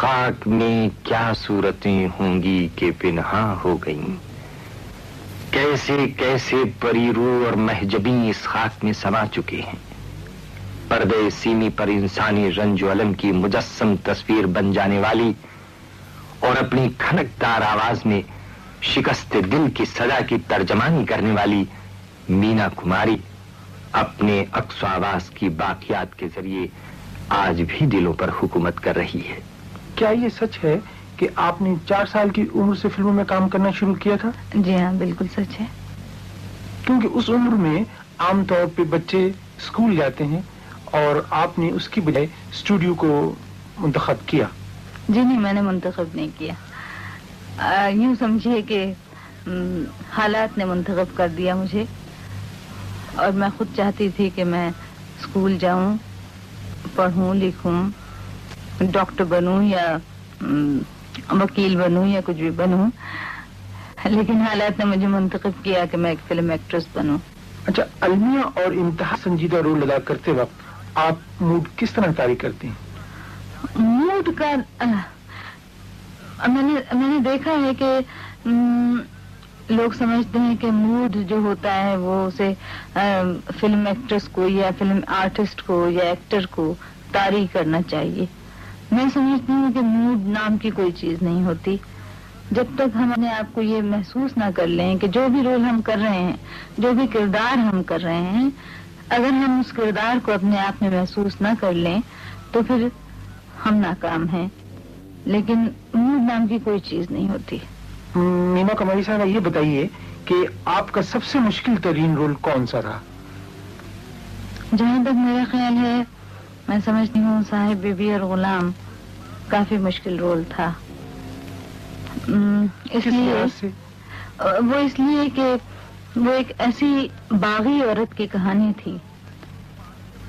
خاک میں کیا صورتیں ہوں گی کہ پنہا ہو گئیں؟ کیسے کیسے پریرو اور محجبی اس خاک میں سما چکے ہیں؟ پردے سیمی پر انسانی رنج و علم کی مجسم تصویر بن جانے والی اور اپنی کھنکدار آواز میں شکست دل کی سزا کی ترجمانی کرنے والی مینا کماری اپنے اکس آواز کی باقیات کے ذریعے آج بھی دلوں پر حکومت کر رہی ہے۔ کیا یہ سچ ہے کہ آپ نے چار سال کی عمر سے فلموں میں کام کرنا شروع کیا تھا؟ جی ہاں بالکل سچ ہے۔ کیونکہ اس عمر میں عام طور پہ بچے اسکول جاتے ہیں اور آپ نے اس کی بجائے اسٹوڈیو کو منتخب کیا۔ جی نہیں میں نے منتخب نہیں کیا۔ یوں سمجھیے کہ حالات نے منتخب کر دیا مجھے۔ اور میں خود چاہتی تھی کہ میں اسکول جاؤں پڑھوں لکھوں۔ ڈاکٹر بنوں یا وکیل بنوں یا کچھ بھی بنوں۔ لیکن حالات نے مجھے منتخب کیا کہ میں ایک فلم ایکٹریس بنوں۔ اچھا المیہ اور انتہا سنجیدہ رول ادا کرتے وقت آپ موڈ کس طرح تاری کرتی ہیں؟ موڈ کا میں نے دیکھا ہے کہ لوگ سمجھتے ہیں کہ موڈ جو ہوتا ہے وہ اسے فلم ایکٹریس کو یا فلم آرٹسٹ کو یا ایکٹر کو تاری کرنا چاہیے۔ میں سمجھتی ہوں کہ موڈ نام کی کوئی چیز نہیں ہوتی۔ جب تک ہم اپنے آپ کو یہ محسوس نہ کر لیں کہ جو بھی رول ہم کر رہے ہیں جو بھی کردار ہم کر رہے ہیں اگر ہم اس کردار کو اپنے آپ میں محسوس نہ کر لیں تو پھر ہم ناکام ہیں۔ لیکن موڈ نام کی کوئی چیز نہیں ہوتی۔ میما کماری صاحب یہ بتائیے کہ آپ کا سب سے مشکل ترین رول کون سا رہا جہاں تک میرا خیال ہے میں سمجھتی ہوں صاحب بی بی اور غلام کافی مشکل رول تھا۔ اس لیے وہ اس لیے کہ وہ ایک ایسی باغی عورت کی کہانی تھی۔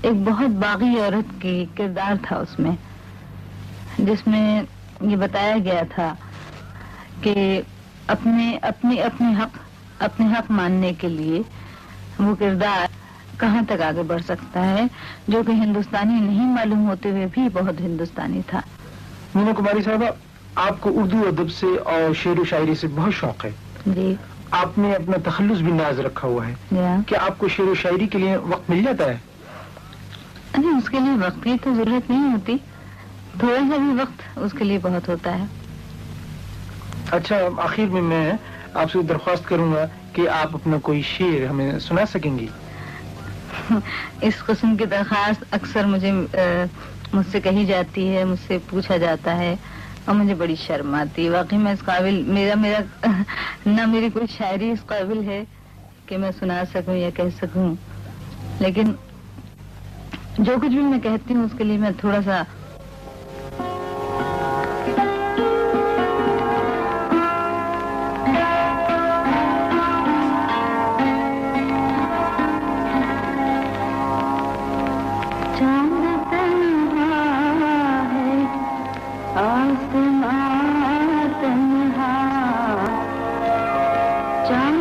ایک بہت باغی عورت کی کردار تھا اس میں جس میں یہ بتایا گیا تھا کہ اپنے اپنے اپنے حق اپنے حق ماننے کے لیے وہ کردار کہاں تک آگے بڑھ سکتا ہے؟ جو کہ ہندوستانی نہیں معلوم ہوتے ہوئے بھی بہت ہندوستانی تھا۔ مینا کماری صاحبہ آپ کو اردو ادب سے اور شعر و شاعری سے بہت شوق ہے۔ جی۔ آپ نے اپنا تخلص بھی ناز رکھا ہوا ہے۔ جی ہاں۔ کیا آپ کو شعر و شاعری کے لیے وقت مل جاتا ہے؟ نہیں اس کے لیے وقت کی تو ضرورت نہیں ہوتی۔ تھوڑا سا بھی وقت اس کے لیے بہت ہوتا ہے۔ اچھا آخر میں میں آپ سے درخواست کروں گا کہ آپ اپنا کوئی شعر ہمیں سنا سکیں گی۔ اس قسم کی درخواست اکثر مجھے مجھ سے کہی جاتی ہے، مجھ سے پوچھا جاتا ہے اور مجھے بڑی شرم آتی ہے۔ واقعی میں اس قابل، میرا میرا نہ میری کوئی شاعری اس قابل ہے کہ میں سنا سکوں یا کہہ سکوں۔ لیکن جو کچھ بھی میں کہتی ہوں اس کے لیے میں تھوڑا سا جان